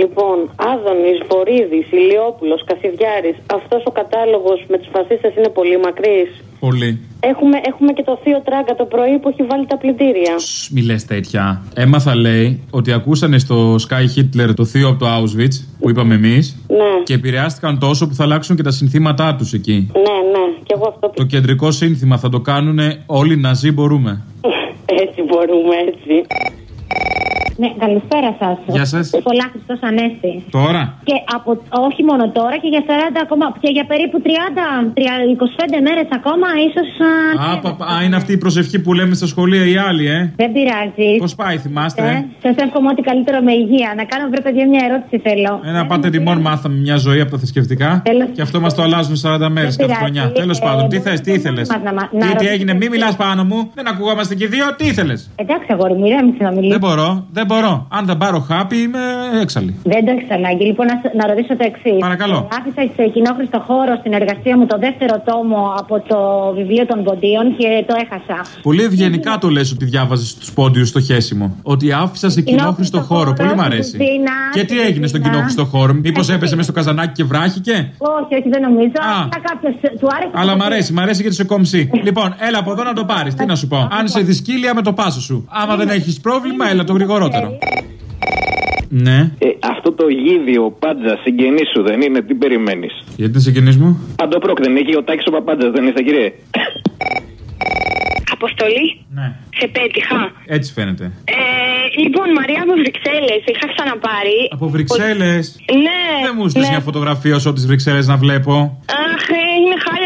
Λοιπόν, Άδωνης, Βορύδης, Ηλιόπουλος, Κασιδιάρη, αυτός ο κατάλογος με τους φασίστες είναι πολύ μακρύς. Πολύ. Έχουμε, έχουμε και το θείο Τράγκα το πρωί που έχει βάλει τα πλυντήρια. Μη λες τέτοια. Έμαθα, λέει, ότι ακούσανε στο Sky Hitler το θείο από το Auschwitz που είπαμε εμείς Ναι, και επηρεάστηκαν τόσο που θα αλλάξουν και τα συνθήματά τους εκεί. ναι, ναι. Και εγώ αυτό Το κεντρικό σύνθημα θα το κάνουν όλοι να μπορούμε. Έτσι μπορούμε, έτσι. Ναι, καλησπέρα σας. Γεια σας. Πολλά Χριστός Ανέστη. Τώρα. Και από, όχι μόνο τώρα και για 40 ακόμα. Και για περίπου 30, 25 μέρες ακόμα, ίσως. Α, πα- πα- α, είναι αυτή η προσευχή που λέμε στα σχολεία οι άλλοι, ε; Δεν πειράζει. Πώς πάει, θυμάστε; Ε; Σας εύχομαι ό,τι καλύτερο με υγεία. Να κάνω, βρε παιδιά, μια ερώτηση θέλω. Ένα πάτε τιμών μάθαμε μια ζωή από τα θρησκευτικά Τέλος. και αυτό μας το αλλάζουν 40 μέρες κάθε πειράζει. χρονιά. Ε, Τέλος ε, πάντων, τι ε, θες, τι ε, ήθελες; να- να- να Τι, τι ρωτήσω έγινε, μη κάτι. μιλάς πάνω μου. Δεν ακουγόμαστε και οι δύο, τι ήθελες; Εντάξει, αγόρι μου, ηρέμησε να μιλήσει. Δεν μπορώ, δεν μπορώ. Αν δεν πάρω χάπι, είμαι έξαλλη. Δεν το έχεις ανάγκη. Λοιπόν, να, σ- να ρωτήσω το εξής. Παρακαλώ. Άφησα σε κοινόχρηστο χώρο στην εργασία μου το δεύτερο τόμο από το βιβλίο των ποντίων και το έχασα. Πολύ ευγενικά το λες ότι διάβαζες τους πόντιους στο χέσιμο. Ότι άφησα σε κοινόχρηστο χώρο. Πολύ μ' αρέσει. στην κουζίνα, Και τι στην έγινε στον κουζίνα. κοινόχρηστο χώρο, Μήπως Ε, έπεσε μες στο καζανάκι και βράχηκε; Όχι, όχι, δεν νομίζω. Α. Αλλά κάποιος του άρεσε. Αλλά το μ' αρέσει, μ' αρέσει γιατί είσαι κομψή. λοιπόν, έλα από εδώ να το πάρεις. Τι να σου πω. Αν είσαι δυσκύλια με το πάσο σου. Άμα δεν έχεις πρόβλημα, έλα το γρηγορότερο. Ναι. Ε, αυτό το γίδιο πάντζα συγγενής σου δεν είναι, τι περιμένεις; Γιατί είναι συγγενής μου; Παντοπρόκ δεν έχει ο Τάκης ο Παπάντζας, δεν είστε κύριε; Αποστολή; Ναι. Σε πέτυχα. Έτσι φαίνεται. Ε, λοιπόν, Μαρία από Βρυξέλλες. Είχα ξαναπάρει. Από Βρυξέλλες; Ναι. Δεν μου στείλει ναι. μια φωτογραφία όσο τις Βρυξέλλες να βλέπω. Αχ, ε, είναι χάλια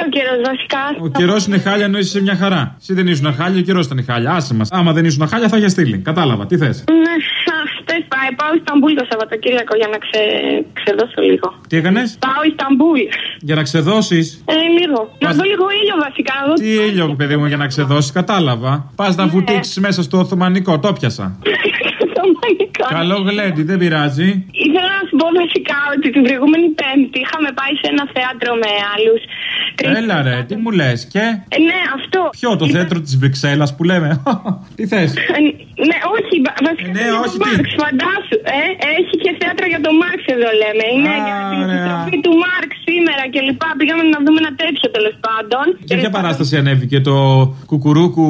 ο καιρός βασικά. Ο καιρός είναι χάλια ενώ είσαι σε μια χαρά. Εσύ δεν ήσουν χάλια, ο καιρός ήταν χάλια. Άσε μας. Άμα δεν ήσουν χάλια θα είχες στείλει. Κατάλαβα. Τι θες; Ναι, χτες πάει. Πάω Ισταμπούλ το Σαββατοκύριακο για να ξε... ξεδώσω λίγο. Τι έκανες; Πάω Ισταμπούλ. Για να ξεδώσεις; Ε, λίγο. Να Πας- δω λίγο ήλιο βασικά. Να δω... Τι ήλιο, παιδί μου, για να ξεδώσεις; Κατάλαβα. Πας να βουτήξεις μέσα στο Οθωμανικό. Το πιασα. Το μαγικό. Καλό γλέντι, δεν πειράζει. Ήθελα να σου πω βασικά ότι την προηγούμενη Πέμπτη είχαμε πάει σε ένα θέατρο με άλλους. Έλα ρε, τι μου λες και; Ε, ναι, αυτό. Ποιο, το Ήταν- θέατρο της Βρυξέλλας που λέμε; τι θες; Ε, Ναι, όχι, βα- βασικά. Ε, ναι, για τον όχι, τι; Μάρξ, φαντάσου. Ε, έχει και θέατρο για τον Μάρξ εδώ λέμε. Είναι για την Ωραία. επιστροφή του Μάρξ σήμερα και λοιπά. Πήγαμε να δούμε ένα τέτοιο τέλος πάντων. Σε ποια παράσταση ανέβηκε το κουκουρούκου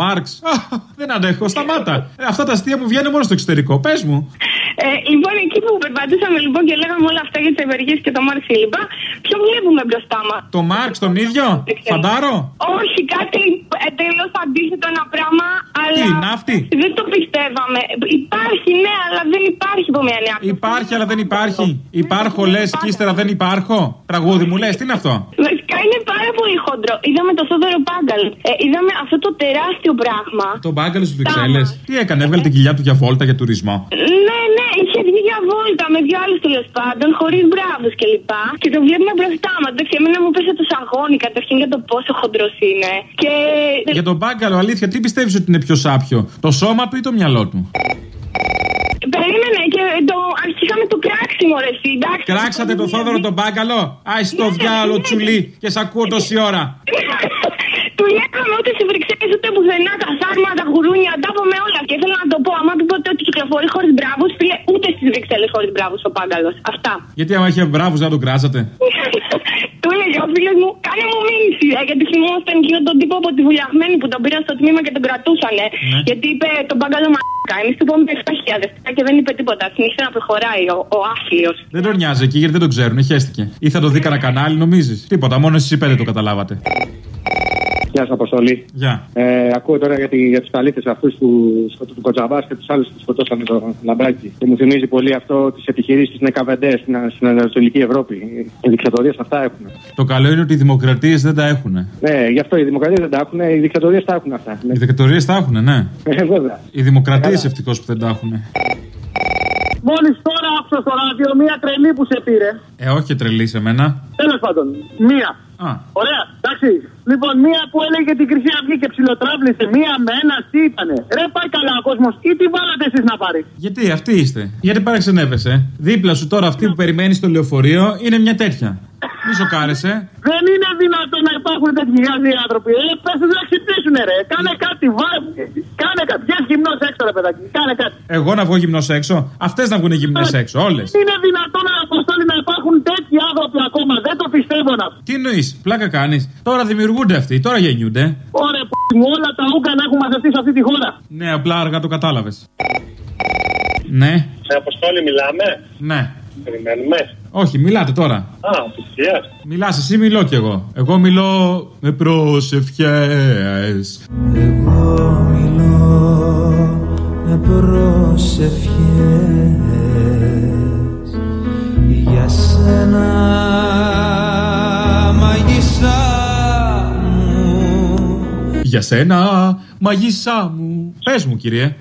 Μάρξ; Α, Δεν αντέχω, σταμάτα. Ε, αυτά τα αστεία μου βγαίνουν μόνο στο εξωτερικό. Πες μου. Ε, λοιπόν, εκεί που περπατούσαμε λοιπόν και λέγαμε όλα αυτά για τις ευεργίε και το Μάρξ και λοιπά, ποιο βλέπουμε μπροστά μας. Το Μάρξ τον ίδιο, φαντάρο; Όχι, κάτι εντελώς αντίθετο ένα πράγμα, αλλά. Τι, ναύτη; Δεν το πιστεύαμε. Υπάρχει, ναι, αλλά δεν υπάρχει από μια νέα. Υπάρχει, αλλά δεν υπάρχει. Υπάρχω, λες και ύστερα δεν υπάρχω. Τραγούδι μου λες, τι είναι αυτό; Βασικά είναι πάρα πολύ χοντρό. Είδαμε το Θόδωρο Πάγκαλ. Ε, είδαμε αυτό το τεράστιο πράγμα. Το μπάγκαλο στι Βρυξέλλες. Τι έκανε, έβγαλε την κοιλιά του για βόλτα για τουρισμό. Ναι, ναι, είχε βγει για βόλτα με δυο άλλου τέλος πάντων, χωρίς μπράβους κλπ. Και το βλέπουμε μπροστά μας. Εντάξει, εμένα μου πέσε το σαγόνι καταρχήν για το πόσο χοντρός είναι. Και. Για τον μπάγκαλο, αλήθεια, τι πιστεύεις ότι είναι πιο σάπιο, το σώμα του ή το μυαλό του; Περίμενε και το αρχίσαμε το κράξιμο, ρε εσύ, εντάξει. Κράξατε το Θόδωρο τον μπάγκαλο; Άι στο διάλο τσουλί και σ' ακούω τόση ώρα. Του λέγαμε ούτε σε Βρυξέλλε ούτε πουθενά τα σάρμα, τα γουρούνια, τα είπαμε όλα. Και ήθελα να το πω, άμα του πω ότι κυκλοφορεί χωρίς μπράβους, φίλε, ούτε στις Βρυξέλλες χωρίς μπράβους ο Πάγκαλος. Αυτά. Γιατί άμα είχε μπράβους δεν τον κράζατε; Του έλεγε ο φίλος μου, κάνε μου μήνυση. Ε, γιατί θυμόμασταν εκείνο τον τύπο από τη βουλιαγμένη που τον πήραν στο τμήμα και τον κρατούσανε. Γιατί είπε τον Πάγκαλο μαλάκα. Εμείς του είπαμε 7.000 και δεν είπε τίποτα. Συνήθιζε να προχωράει ο, ο άθλιος. Δεν τον νοιάζει εκεί γιατί δεν τον ξέρουν, χαίστηκε. Ή θα το δει κανένα κανάλι, νομίζεις; Τίποτα, μόνο εσείς πέντε το καταλάβατε. Γεια σας, Αποστολή. Γεια. Ε, ακούω τώρα για, τη, για τους καλύτες αυτούς που σκοτώσαν του Κοτζαμπά και τους άλλους που σκοτώσαν το λαμπράκι. Και μου θυμίζει πολύ αυτό τις επιχειρήσεις τη ΝΚΒΔ στην, στην Ανατολική Ευρώπη. Οι δικτατορίες αυτά έχουν. Το καλό είναι ότι οι δημοκρατίες δεν τα έχουν. Ναι, γι' αυτό οι δημοκρατίες δεν τα έχουν, οι δικτατορίες τα έχουν αυτά. Ναι. Οι δικτατορίες τα έχουν, ναι. Ε, βέβαια. Οι δημοκρατίες ευτυχώς που δεν τα έχουν. Μόλις τώρα άκουσα στο ράδιο μία τρελή που σε πήρε. Ε, όχι τρελή σε μένα. Τέλος πάντων, μία. Α, Ωραία, εντάξει. Λοιπόν, μία που έλεγε την Χρυσή Αυγή και ψιλοτράβλησε. Μία με ένα, τι ήτανε. Ρε, πάει καλά ο κόσμος. Ή τι βάλατε εσείς να πάρει; γιατί αυτή είστε. Γιατί παραξενεύεσαι. Δίπλα σου τώρα αυτή που περιμένεις στο λεωφορείο είναι μια τέτοια. Μη σοκάρεσαι. Δεν είναι δυνατόν να υπάρχουν τέτοιοι γάζοι άνθρωποι. Ε, πες τους να ξυπνήσουν, ρε. Κάνε κάτι, βάλε. Κάνε κάτι. Βγες γυμνός έξω, ρε παιδάκι. Κάνε κάτι. Εγώ να βγω γυμνός έξω. Αυτές να βγουν γυμνές έξω, όλες. Είναι δυνατόν να αποστόλει να υπάρχουν τέτοιοι άνθρωποι ακόμα. Δεν το πιστεύω να. Τι εννοείς, πλάκα κάνεις. Τώρα δημιουργούνται αυτοί, τώρα γεννιούνται. Ωραία, που όλα τα ούκα να έχουν μαζευτεί σε αυτή τη χώρα. Ναι, απλά αργά το κατάλαβες. Ναι, Σε αποστόλη μιλάμε; ναι. Περιμένουμε; Όχι, μιλάτε τώρα. Α, απευθείας. Μιλάς, εσύ μιλώ κι εγώ. Εγώ μιλώ με προσευχές Εγώ μιλώ με προσευχές Για σένα, μαγισσά μου. Πες μου, κύριε.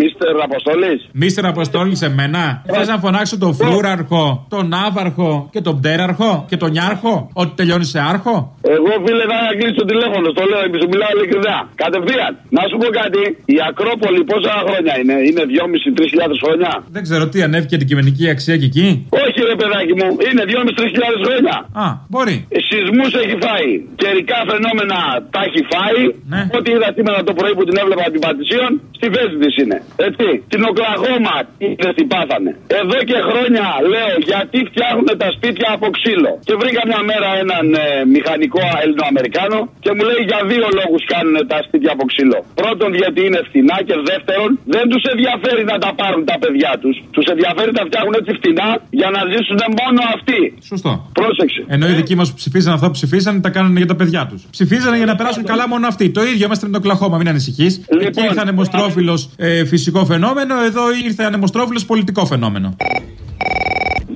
Μίστερ Αποστολή. Μίστερ Αποστόλης σε μένα. Θες να φωνάξω τον φλούραρχο, τον ναύαρχο και τον πτέραρχο και τον νιάρχο. Ότι τελειώνει σε άρχο; Εγώ φίλε θα κλείσει το τηλέφωνο, το λέω, σου μιλάω ειλικρινά. Κατευθείαν. Να σου πω κάτι, η Ακρόπολη πόσα χρόνια είναι, είναι 2.500-3.000 χρόνια; Δεν ξέρω τι ανέβηκε αντικειμενική αξία και εκεί. Όχι ρε παιδάκι μου, είναι 2.500-3.000 χρόνια. Α, μπορεί. Σεισμού έχει φάει. Καιρικά φαινόμενα τα έχει φάει. Ναι. Ό,τι είδα σήμερα το πρωί που την έβλεπα την Πατησίων, στη θέση της είναι. Έτσι. Την Οκλαχώμα είδε τι πάθανε. Εδώ και χρόνια λέω γιατί φτιάχνουν τα σπίτια από ξύλο. Και βρήκα μια μέρα έναν ε, μηχανικό Ελληνοαμερικάνο και μου λέει για δύο λόγους κάνουν τα σπίτια από ξύλο. Πρώτον, γιατί είναι φθηνά και δεύτερον, δεν τους ενδιαφέρει να τα πάρουν τα παιδιά τους. Τους ενδιαφέρει να φτιάχνουν έτσι φθηνά για να ζήσουν μόνο αυτοί. Σωστό. Πρόσεξε. Ενώ οι δικοί μας που ψηφίζαν αυτό που ψηφίζαν τα κάνουν για τα παιδιά τους. Ψηφίζανε για να περάσουν καλά μόνο αυτοί. Το ίδιο είμαστε με τον Κλαχώμα, μην ανησυχείς. Λοιπόν, Εκεί ήρθε ανεμοστρόφιλο ε, φυσικό φαινόμενο, εδώ ήρθε ανεμοστρόφιλο πολιτικό φαινόμενο.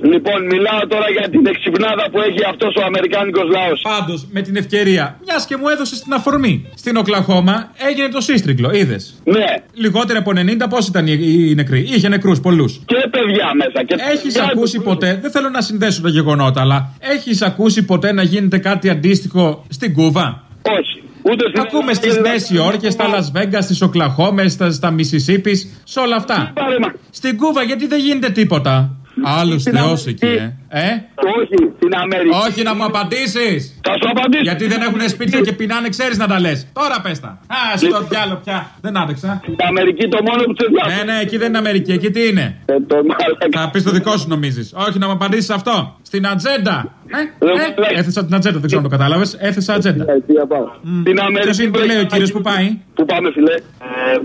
Λοιπόν, μιλάω τώρα για την εξυπνάδα που έχει αυτός ο Αμερικάνικος λαός. Πάντως, με την ευκαιρία, μιας και μου έδωσε την αφορμή. Στην Οκλαχώμα έγινε το σύστρικλο, είδες. Ναι, Λιγότερο από 90, πώς ήταν οι, οι νεκροί; Είχε νεκρούς πολλούς. και παιδιά μέσα. Και Έχεις παιδιά ακούσει τους- ποτέ, δεν θέλω να συνδέσω τα γεγονότα, αλλά έχεις ακούσει ποτέ να γίνεται κάτι αντίστοιχο στην Κούβα; Όχι. Ούτε στην Ακούμε στις Νέες Υόρκες, στα Las Vegas, στις Οκλαχώμες, στα, στα Mississippi, σε όλα αυτά. Πάρε μα. Στην Κούβα γιατί δεν γίνεται τίποτα; Άλλος Στην Θεός Αμερική. εκεί, ε; ε; Όχι, στην Αμερική. Όχι να μου απαντήσεις! Θα σου απαντήσω. Γιατί δεν έχουν σπίτια και πεινάνε, ξέρεις να τα λες. Τώρα πες τα. Α, στο διάλογο πια. Δεν άντεξα. Στην Αμερική το μόνο που του ενδιαφέρει. Ναι, ναι, εκεί δεν είναι Αμερική, εκεί τι είναι; Ε, το μάλακα. Θα πεις το δικό σου νομίζεις. Όχι να μου απαντήσεις αυτό. Στην ατζέντα. Ε, Δεν ε, μου λέει. έθεσα την ατζέντα, δεν ξέρω αν το κατάλαβες. Έθεσα ατζέντα. Ε, τι να πάω. Στην Αμερική. Ποιος είναι, τι λέει ο κύριος που πάει; Πού πάμε, φιλέ.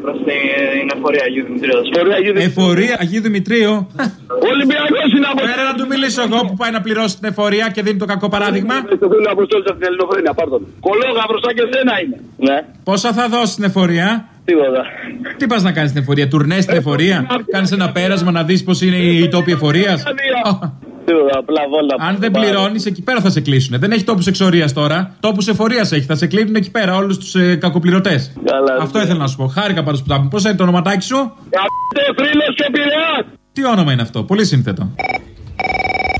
Προς την εφορία Αγίου Δημητρίου. Ιστορία Αγίου Δημητρίου. Εφορία Αγίου Δημητρίου. Ολυμπιακός είναι από Πέρα να του μιλήσω εγώ που πάει να πληρώσει την εφορία και δίνει το κακό παράδειγμα. Στο φίλο Αποστόλη από την Ελληνοφρένεια, πάρ' τον. Κολόγα μπροστά και σένα είναι. Ναι, Πόσα θα δώσεις την εφορία; τίποτα. Τι πας να κάνεις στην εφορία, τουρνές στην εφορία; Κάνεις ένα πέρασμα να δεις πώς είναι η τόπη εφορίας; Τίποτα, απλά βόλτα. Αν δεν πληρώνεις, εκεί πέρα θα σε κλείσουν. Δεν έχει τόπους εξορίας τώρα. Τόπους εφορίας έχει. Θα σε κλείνουν εκεί πέρα όλους τους ε, κακοπληρωτές. Καλά, Αυτό ναι. ήθελα να σου πω. Χάρηκα πάντω που τα μου. Πώς είναι το ονοματάκι σου; Γαμπτέ, θρύλος και Πειραιάς. Τι όνομα είναι αυτό; Πολύ σύνθετο.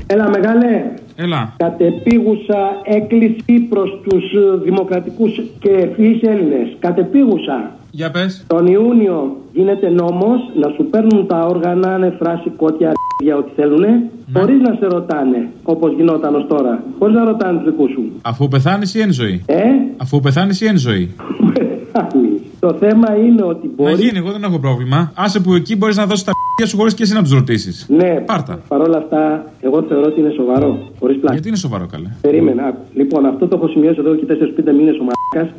Έλα μεγάλε, Έλα. κατεπίγουσα έκκληση προς τους ε, δημοκρατικούς και ευφυείς Έλληνες. Κατεπίγουσα. Για πες. Τον Ιούνιο γίνεται νόμος να σου παίρνουν τα όργανα, νεφρά, κότια, για ό,τι θέλουνε, Ναι. χωρίς να σε ρωτάνε, όπως γινόταν ως τώρα. Χωρίς να ρωτάνε τους δικούς σου. Αφού πεθάνεις ή εν ζωή; Ε, Αφού πεθάνεις ή εν ζωή; πεθάνεις. Το θέμα είναι ότι Να μπορεί... γίνει, εγώ δεν έχω πρόβλημα. Άσε που εκεί μπορείς να δώσεις τα π***για σου χωρίς και εσύ να τους ρωτήσεις. Ναι, Πάρτα. παρόλα αυτά, εγώ θεωρώ ότι είναι σοβαρό. Χωρίς πλάκα. Γιατί είναι σοβαρό καλέ; Περίμενα. άκου. Λοιπόν, αυτό το έχω σημειώσει εδώ και 4-5 μήνες ο Μαρκά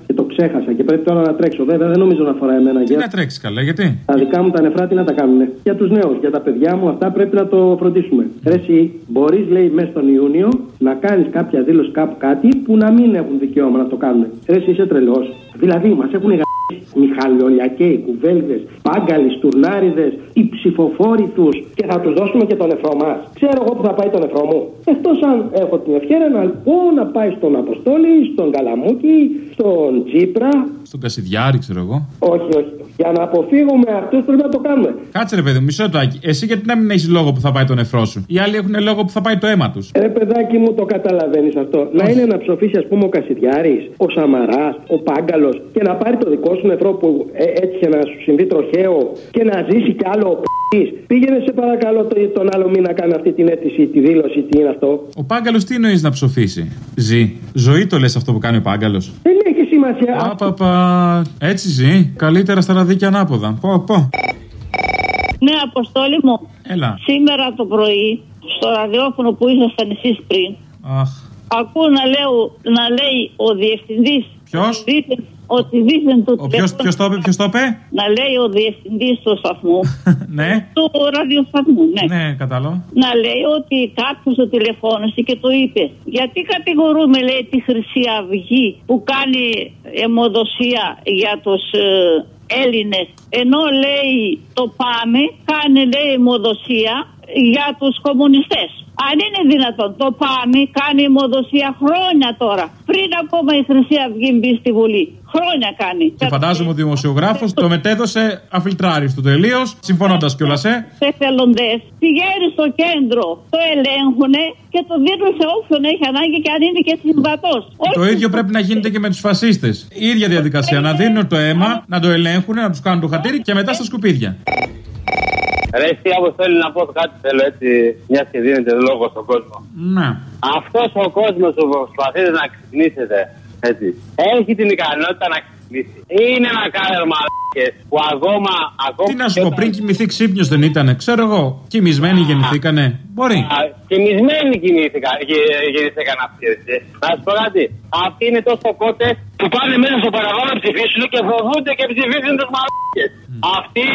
και το ξέχασα και πρέπει τώρα να τρέξω. Βέβαια, δεν νομίζω να αφορά εμένα. Τι Για... να τρέξεις καλέ, γιατί; Τα δικά μου τα νεφρά τι να τα κάνουν. Για τους νέους, για τα παιδιά μου, αυτά πρέπει να το φροντίσουμε. Ρε, εσύ μπορείς, λέει, μέσα στον Ιούνιο να κάνεις κάποια δήλωση κάπου κάτι που να μην έχουν δικαίωμα να το κάνουν. Ρε, εσύ είσαι τρελός. Δηλαδή, μας έχουν γα... Μιχαλιολιακοί, κουβέλδε, πάγκαλοι, στουρνάριδε, οι ψηφοφόροι τους και θα τους δώσουμε και το νεφρό μας. Ξέρω εγώ που θα πάει το νεφρό μου. Εκτός αν έχω την ευκαιρία να πω να πάει στον Αποστόλη, στον Καλαμούκη, στον Τσίπρα. Στον Κασιδιάρη, ξέρω εγώ. Όχι, όχι. Για να αποφύγουμε αυτούς πρέπει να το κάνουμε. Κάτσε ρε παιδί μου, μισό λεπτάκι. Εσύ γιατί να μην έχεις λόγο που θα πάει το νεφρό σου; Οι άλλοι έχουν λόγο που θα πάει το αίμα τους. Ρε παιδάκι μου, το καταλαβαίνεις αυτό. Να είναι να ψοφήσει, ας πούμε, ο Κασιδιάρης, ο Σαμαράς, ο Πάγκαλος και να πάρει το δικό σου νεφρό που που ε, έτυχε να σου συμβεί τροχαίο και να ζήσει κι άλλο ο π***ης. Πήγαινε σε παρακαλώ το- τον άλλο μήνα να κάνει αυτή την αίτηση, τη δήλωση, τι είναι αυτό. Ο Πάγκαλος τι εννοείς να ψοφήσει; Ζει. Ζωή το λες αυτό που κάνει ο Πάγκαλος; Δεν έχει σημασία. Παπαπα. Έτσι ζει. Καλύτερα στα ραδίκια ανάποδα. Πω, πω. Ναι, Αποστόλη μου. Έλα. Σήμερα το πρωί, στο ραδιόφωνο που ήσασταν εσείς πριν, Αχ. ακούω να, λέω, να λέει ο διευθυντής. Ποιος; Ότι δίθεν του Ο ποιος, ποιος το είπε, ποιος το είπε; Να λέει ο διευθυντής του σταθμού. ναι. του ραδιοσταθμού, ναι. Ναι, κατάλαβα. Να λέει ότι κάποιος το τηλεφώνησε και το είπε. Γιατί κατηγορούμε, λέει, τη Χρυσή Αυγή που κάνει αιμοδοσία για τους ε, Έλληνες ενώ λέει το πάμε κάνει λέει αιμοδοσία για τους κομμουνιστές. Αν είναι δυνατόν το πάμε κάνει αιμοδοσία χρόνια τώρα πριν ακόμα η Χρυσή Αυγή μπει στη Βουλή. Χρόνια κάνει. Και φαντάζομαι ο δημοσιογράφος το μετέδωσε αφιλτράριστο τελείως, συμφωνώντας κιόλας, ε. εθελοντέ πηγαίνει στο κέντρο, το ελέγχουν και το δίνουν σε όποιον έχει ανάγκη και αν είναι και συμβατός. Το ίδιο πρέπει να γίνεται και με τους φασίστες. Η ίδια διαδικασία. Να δίνουν το αίμα, να το ελέγχουν, να τους κάνουν το χατήρι και μετά στα σκουπίδια. Ρε, εσύ αποστέλει να πω κάτι θέλω έτσι, μιας και δίνετε λόγος στον κόσμο. Ναι. Αυτός ο κόσμος που προσπαθείτε να ξυπνήσετε, έτσι, έχει την ικανότητα να ξυπνήσει. Είναι ένα κάδερ μαλάκες που ακόμα. ακόμα Τι να σου πω, πριν κοιμηθεί ξύπνιος δεν ήτανε. Ξέρω εγώ, κοιμισμένοι γεννηθήκανε. Μπορεί. Α, Κοιμισμένοι κινήθηκαν, γε- γεννήθηκαν αυτοί. έτσι. Να σου πω κάτι. Αυτοί είναι τόσο κότες που πάνε μέσα στο παραγωγό να ψηφίσουν και φοβούνται και ψηφίσουν τους μαλάκες. Αυτοί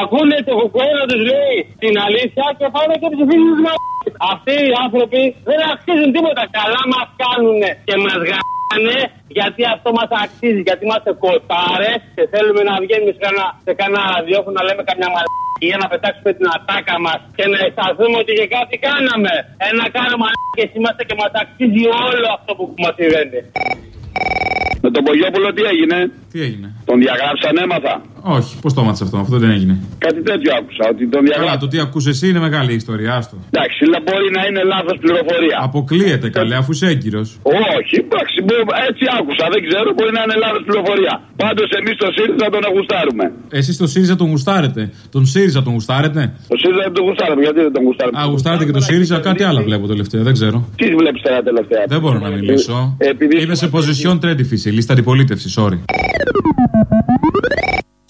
ακούνε το κουκουέ να τους λέει την αλήθεια και πάνε και ψηφίσουν του μαλάκε. Αυτοί οι άνθρωποι δεν αξίζουν τίποτα. Καλά μας κάνουν και μας γάνε γιατί αυτό μας αξίζει. Γιατί είμαστε κοτάρε και θέλουμε να βγαίνουμε σε κανένα, σε κανένα ραδιόφωνο να λέμε καμιά μαλακία να πετάξουμε την ατάκα μας και να αισθανθούμε ότι και κάτι κάναμε. Ένα κάνουμε μαλακίες είμαστε και μας αξίζει όλο αυτό που μας συμβαίνει. Με τον Πογιόπουλο τι έγινε; Τι έγινε; Τον διαγράψαν, έμαθα. Όχι, πώς το μάθει αυτό, αυτό δεν έγινε. Κάτι τέτοιο άκουσα. Ότι τον Καλά, διαγράψαν. το τι ακούσε εσύ είναι μεγάλη ιστορία, άστο. Εντάξει, λέ- μπορεί να είναι λάθος πληροφορία. Αποκλείεται καλέ, αφού είσαι έγκυρος. Όχι, εντάξει, μπο- έτσι άκουσα. Δεν ξέρω, μπορεί να είναι λάθος πληροφορία. Πάντως εμείς στο ΣΥΡΙΖΑ τον γουστάρουμε. Εσείς το ΣΥΡΙΖΑ τον γουστάρετε. Τον ΣΥΡΙΖΑ τον γουστάρετε; Το ΣΥΡΙΖΑ δεν τον γουστάρουμε. Γιατί δεν τον γουστάρουμε; Α, γουστάρετε και το ΣΥΡΙΖΑ, κάτι άλλο βλέπω τελευταία, δεν ξέρω. Τι βλέπεις τώρα τελευταία; Δεν μπορώ να μιλήσω. Ε, επειδή- Είμαι σε position τρέντιφυση, λίστα αντιπολίτευσης, sorry.